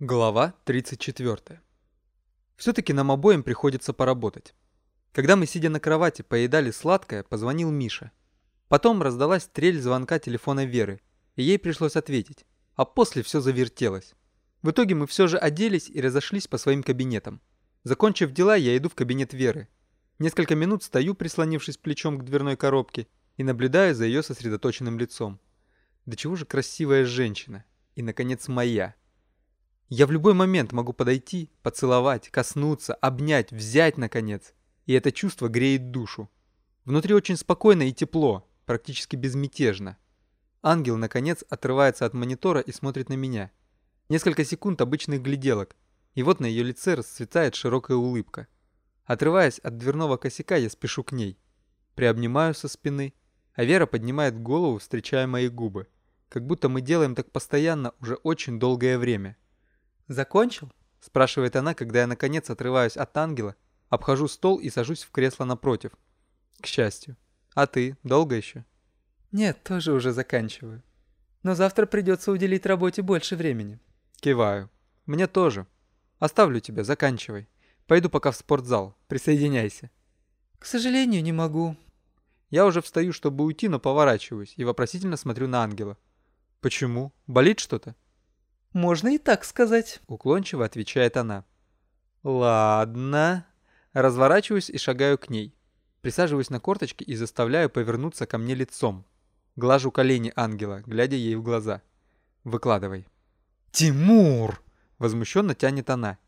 Глава 34. Все-таки нам обоим приходится поработать. Когда мы, сидя на кровати, поедали сладкое, позвонил Миша. Потом раздалась трель звонка телефона Веры, и ей пришлось ответить, а после все завертелось. В итоге мы все же оделись и разошлись по своим кабинетам. Закончив дела, я иду в кабинет Веры. Несколько минут стою, прислонившись плечом к дверной коробке, и наблюдаю за ее сосредоточенным лицом. Да чего же красивая женщина. И, наконец, моя. Я в любой момент могу подойти, поцеловать, коснуться, обнять, взять, наконец. И это чувство греет душу. Внутри очень спокойно и тепло, практически безмятежно. Ангел, наконец, отрывается от монитора и смотрит на меня. Несколько секунд обычных гляделок, и вот на ее лице расцветает широкая улыбка. Отрываясь от дверного косяка, я спешу к ней. Приобнимаю со спины, а Вера поднимает голову, встречая мои губы. Как будто мы делаем так постоянно уже очень долгое время. «Закончил?» – спрашивает она, когда я наконец отрываюсь от ангела, обхожу стол и сажусь в кресло напротив. К счастью. А ты? Долго еще? Нет, тоже уже заканчиваю. Но завтра придется уделить работе больше времени. Киваю. Мне тоже. Оставлю тебя, заканчивай. Пойду пока в спортзал. Присоединяйся. К сожалению, не могу. Я уже встаю, чтобы уйти, но поворачиваюсь и вопросительно смотрю на ангела. Почему? Болит что-то? «Можно и так сказать», — уклончиво отвечает она. «Ладно». Разворачиваюсь и шагаю к ней. Присаживаюсь на корточки и заставляю повернуться ко мне лицом. Глажу колени ангела, глядя ей в глаза. «Выкладывай». «Тимур!» — возмущенно тянет она.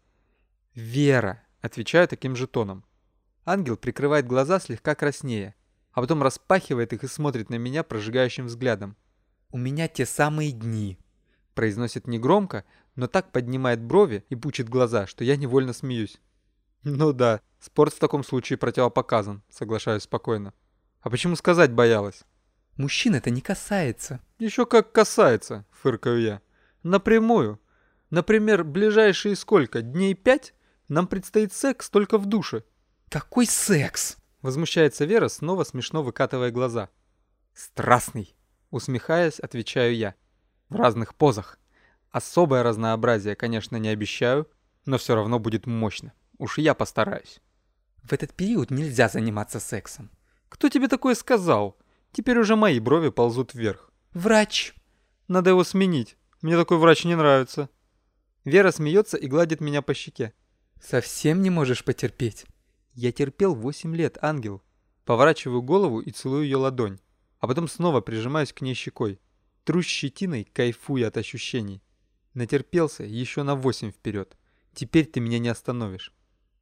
«Вера!» — отвечаю таким же тоном. Ангел прикрывает глаза слегка краснее, а потом распахивает их и смотрит на меня прожигающим взглядом. «У меня те самые дни», Произносит негромко, но так поднимает брови и пучит глаза, что я невольно смеюсь. Ну да, спорт в таком случае противопоказан, соглашаюсь спокойно. А почему сказать боялась? Мужчин это не касается. Еще как касается, фыркаю я. Напрямую. Например, ближайшие сколько, дней пять? Нам предстоит секс только в душе. Какой секс? Возмущается Вера, снова смешно выкатывая глаза. Страстный. Усмехаясь, отвечаю я в разных позах. Особое разнообразие, конечно, не обещаю, но все равно будет мощно. Уж я постараюсь. В этот период нельзя заниматься сексом. Кто тебе такое сказал? Теперь уже мои брови ползут вверх. Врач. Надо его сменить. Мне такой врач не нравится. Вера смеется и гладит меня по щеке. Совсем не можешь потерпеть? Я терпел 8 лет, ангел. Поворачиваю голову и целую ее ладонь, а потом снова прижимаюсь к ней щекой. Тру щетиной, кайфуя от ощущений. Натерпелся еще на восемь вперед. Теперь ты меня не остановишь.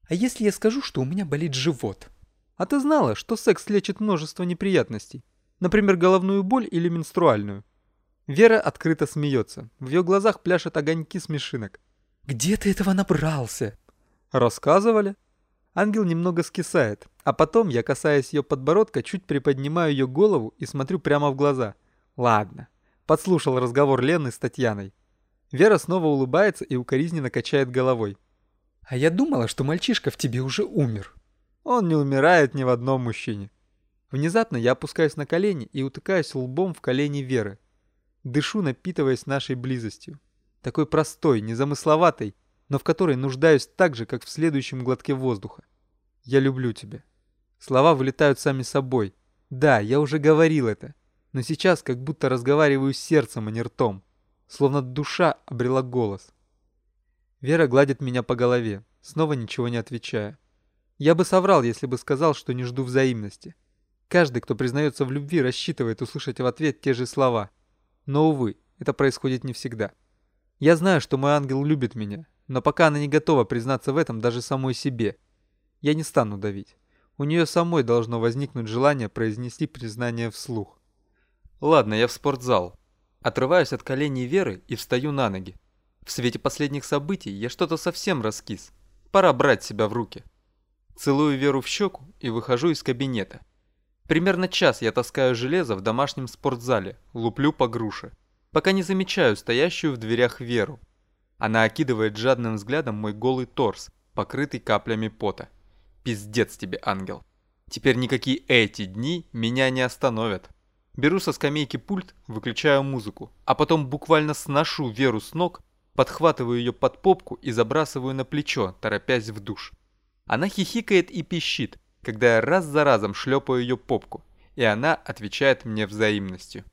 А если я скажу, что у меня болит живот? А ты знала, что секс лечит множество неприятностей? Например, головную боль или менструальную? Вера открыто смеется. В ее глазах пляшут огоньки смешинок. «Где ты этого набрался?» «Рассказывали?» Ангел немного скисает, а потом я, касаясь ее подбородка, чуть приподнимаю ее голову и смотрю прямо в глаза. «Ладно, Подслушал разговор Лены с Татьяной. Вера снова улыбается и укоризненно качает головой. «А я думала, что мальчишка в тебе уже умер». Он не умирает ни в одном мужчине. Внезапно я опускаюсь на колени и утыкаюсь лбом в колени Веры. Дышу, напитываясь нашей близостью. Такой простой, незамысловатой, но в которой нуждаюсь так же, как в следующем глотке воздуха. Я люблю тебя. Слова вылетают сами собой. Да, я уже говорил это но сейчас как будто разговариваю с сердцем, а не ртом, словно душа обрела голос. Вера гладит меня по голове, снова ничего не отвечая. Я бы соврал, если бы сказал, что не жду взаимности. Каждый, кто признается в любви, рассчитывает услышать в ответ те же слова. Но, увы, это происходит не всегда. Я знаю, что мой ангел любит меня, но пока она не готова признаться в этом даже самой себе. Я не стану давить. У нее самой должно возникнуть желание произнести признание вслух. Ладно, я в спортзал. Отрываюсь от коленей Веры и встаю на ноги. В свете последних событий я что-то совсем раскис. Пора брать себя в руки. Целую Веру в щеку и выхожу из кабинета. Примерно час я таскаю железо в домашнем спортзале, луплю по груше, пока не замечаю стоящую в дверях Веру. Она окидывает жадным взглядом мой голый торс, покрытый каплями пота. Пиздец тебе, ангел. Теперь никакие эти дни меня не остановят. Беру со скамейки пульт, выключаю музыку, а потом буквально сношу Веру с ног, Подхватываю ее под попку и забрасываю на плечо, торопясь в душ. Она хихикает и пищит, когда я раз за разом шлепаю ее попку, и она отвечает мне взаимностью.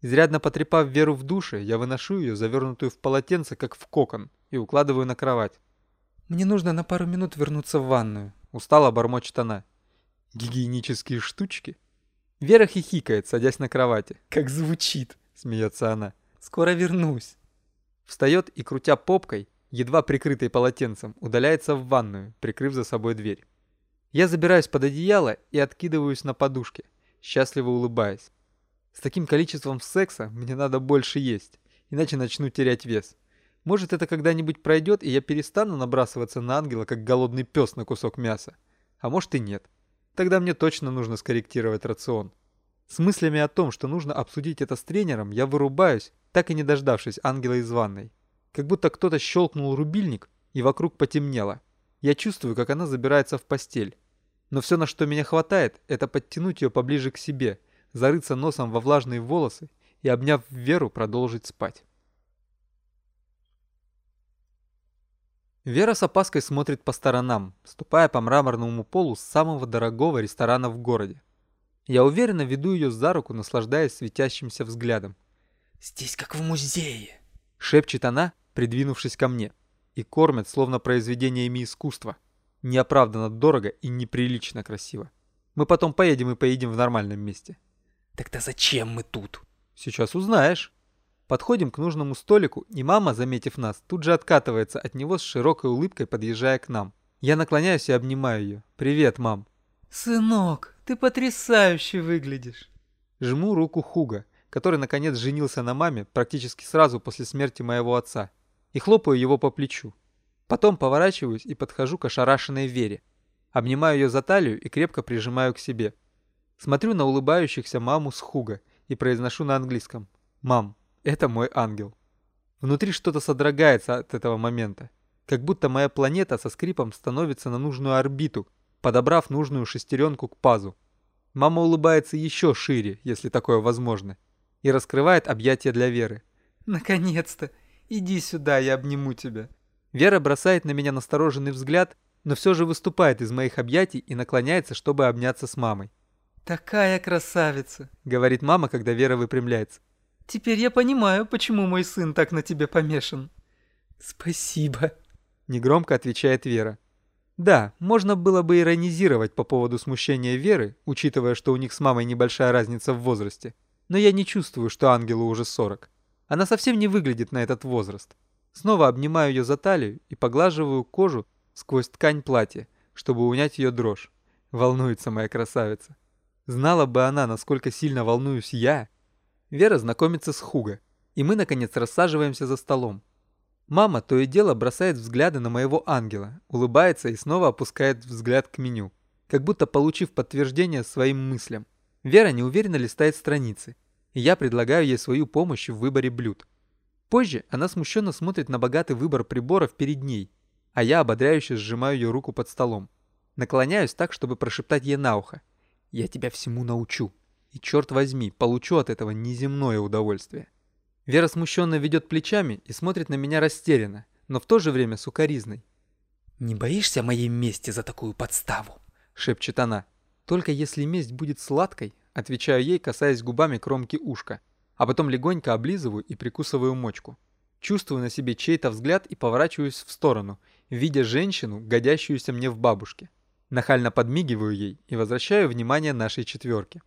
Изрядно потрепав Веру в душе, я выношу ее, завернутую в полотенце, как в кокон, и укладываю на кровать. «Мне нужно на пару минут вернуться в ванную», — устало бормочет она. «Гигиенические штучки?» Вера хихикает, садясь на кровати. «Как звучит!» — смеется она. «Скоро вернусь!» Встает и, крутя попкой, едва прикрытой полотенцем, удаляется в ванную, прикрыв за собой дверь. Я забираюсь под одеяло и откидываюсь на подушке, счастливо улыбаясь. С таким количеством секса мне надо больше есть, иначе начну терять вес. Может, это когда-нибудь пройдет, и я перестану набрасываться на ангела, как голодный пес на кусок мяса. А может и нет. Тогда мне точно нужно скорректировать рацион. С мыслями о том, что нужно обсудить это с тренером, я вырубаюсь, так и не дождавшись ангела из ванной. Как будто кто-то щелкнул рубильник, и вокруг потемнело. Я чувствую, как она забирается в постель. Но все, на что меня хватает, это подтянуть ее поближе к себе, зарыться носом во влажные волосы и, обняв Веру, продолжить спать. Вера с опаской смотрит по сторонам, ступая по мраморному полу самого дорогого ресторана в городе. Я уверенно веду ее за руку, наслаждаясь светящимся взглядом. «Здесь как в музее», — шепчет она, придвинувшись ко мне, и кормит, словно произведениями искусства. Неоправданно дорого и неприлично красиво. Мы потом поедем и поедем в нормальном месте. «Тогда зачем мы тут?» «Сейчас узнаешь». Подходим к нужному столику, и мама, заметив нас, тут же откатывается от него с широкой улыбкой, подъезжая к нам. Я наклоняюсь и обнимаю ее. «Привет, мам». «Сынок, ты потрясающе выглядишь». Жму руку Хуга, который наконец женился на маме практически сразу после смерти моего отца, и хлопаю его по плечу. Потом поворачиваюсь и подхожу к ошарашенной Вере. Обнимаю ее за талию и крепко прижимаю к себе. Смотрю на улыбающихся маму с Хуга и произношу на английском «Мам, это мой ангел. Внутри что-то содрогается от этого момента. Как будто моя планета со скрипом становится на нужную орбиту, подобрав нужную шестеренку к пазу. Мама улыбается еще шире, если такое возможно, и раскрывает объятия для Веры. «Наконец-то! Иди сюда, я обниму тебя!» Вера бросает на меня настороженный взгляд, но все же выступает из моих объятий и наклоняется, чтобы обняться с мамой. «Такая красавица!» — говорит мама, когда Вера выпрямляется. Теперь я понимаю, почему мой сын так на тебе помешан. Спасибо. Негромко отвечает Вера. Да, можно было бы иронизировать по поводу смущения Веры, учитывая, что у них с мамой небольшая разница в возрасте. Но я не чувствую, что ангелу уже 40. Она совсем не выглядит на этот возраст. Снова обнимаю ее за талию и поглаживаю кожу сквозь ткань платья, чтобы унять ее дрожь. Волнуется моя красавица. Знала бы она, насколько сильно волнуюсь я, Вера знакомится с Хуго, и мы, наконец, рассаживаемся за столом. Мама то и дело бросает взгляды на моего ангела, улыбается и снова опускает взгляд к меню, как будто получив подтверждение своим мыслям. Вера неуверенно листает страницы, и я предлагаю ей свою помощь в выборе блюд. Позже она смущенно смотрит на богатый выбор приборов перед ней, а я ободряюще сжимаю ее руку под столом. Наклоняюсь так, чтобы прошептать ей на ухо. «Я тебя всему научу». И черт возьми, получу от этого неземное удовольствие. Вера смущенно ведет плечами и смотрит на меня растерянно, но в то же время сукоризной. «Не боишься моей мести за такую подставу?» — шепчет она. «Только если месть будет сладкой», — отвечаю ей, касаясь губами кромки ушка, а потом легонько облизываю и прикусываю мочку. Чувствую на себе чей-то взгляд и поворачиваюсь в сторону, видя женщину, годящуюся мне в бабушке. Нахально подмигиваю ей и возвращаю внимание нашей четверке.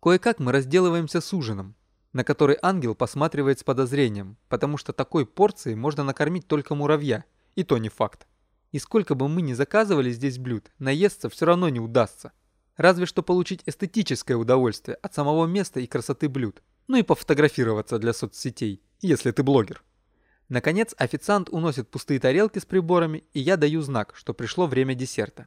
Кое-как мы разделываемся с ужином, на который ангел посматривает с подозрением, потому что такой порцией можно накормить только муравья, и то не факт. И сколько бы мы ни заказывали здесь блюд, наесться все равно не удастся. Разве что получить эстетическое удовольствие от самого места и красоты блюд. Ну и пофотографироваться для соцсетей, если ты блогер. Наконец официант уносит пустые тарелки с приборами, и я даю знак, что пришло время десерта.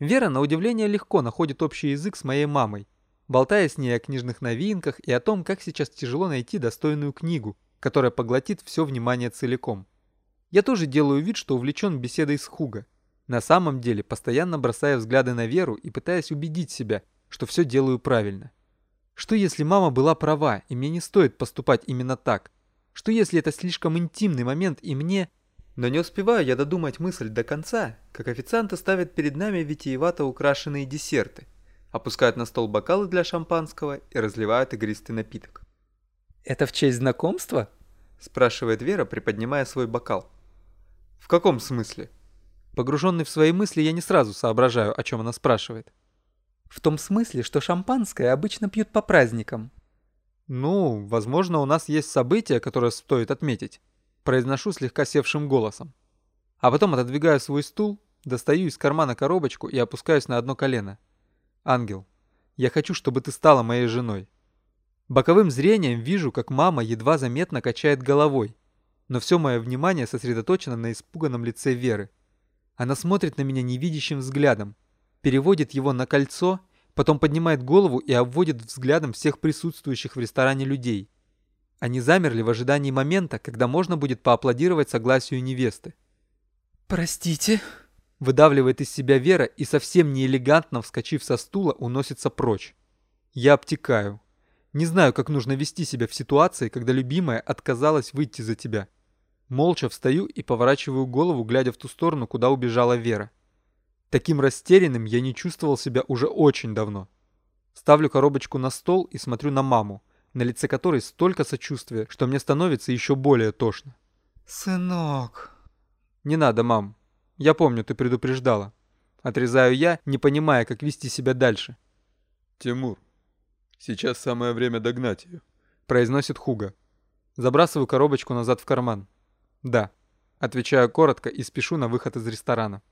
Вера на удивление легко находит общий язык с моей мамой, болтая с ней о книжных новинках и о том, как сейчас тяжело найти достойную книгу, которая поглотит все внимание целиком. Я тоже делаю вид, что увлечен беседой с Хуга. На самом деле, постоянно бросая взгляды на Веру и пытаясь убедить себя, что все делаю правильно. Что если мама была права, и мне не стоит поступать именно так? Что если это слишком интимный момент и мне... Но не успеваю я додумать мысль до конца, как официанты ставят перед нами витиевато украшенные десерты, опускают на стол бокалы для шампанского и разливают игристый напиток. «Это в честь знакомства?» – спрашивает Вера, приподнимая свой бокал. «В каком смысле?» Погруженный в свои мысли, я не сразу соображаю, о чем она спрашивает. «В том смысле, что шампанское обычно пьют по праздникам». «Ну, возможно, у нас есть событие, которое стоит отметить», – произношу слегка севшим голосом. А потом отодвигаю свой стул, достаю из кармана коробочку и опускаюсь на одно колено. «Ангел, я хочу, чтобы ты стала моей женой». Боковым зрением вижу, как мама едва заметно качает головой, но все мое внимание сосредоточено на испуганном лице Веры. Она смотрит на меня невидящим взглядом, переводит его на кольцо, потом поднимает голову и обводит взглядом всех присутствующих в ресторане людей. Они замерли в ожидании момента, когда можно будет поаплодировать согласию невесты. «Простите», — выдавливает из себя Вера и совсем неэлегантно, вскочив со стула, уносится прочь. Я обтекаю. Не знаю, как нужно вести себя в ситуации, когда любимая отказалась выйти за тебя. Молча встаю и поворачиваю голову, глядя в ту сторону, куда убежала Вера. Таким растерянным я не чувствовал себя уже очень давно. Ставлю коробочку на стол и смотрю на маму, на лице которой столько сочувствия, что мне становится еще более тошно. «Сынок...» «Не надо, мам. Я помню, ты предупреждала». Отрезаю я, не понимая, как вести себя дальше. «Тимур, Сейчас самое время догнать ее», — произносит Хуга. Забрасываю коробочку назад в карман. «Да», — отвечаю коротко и спешу на выход из ресторана.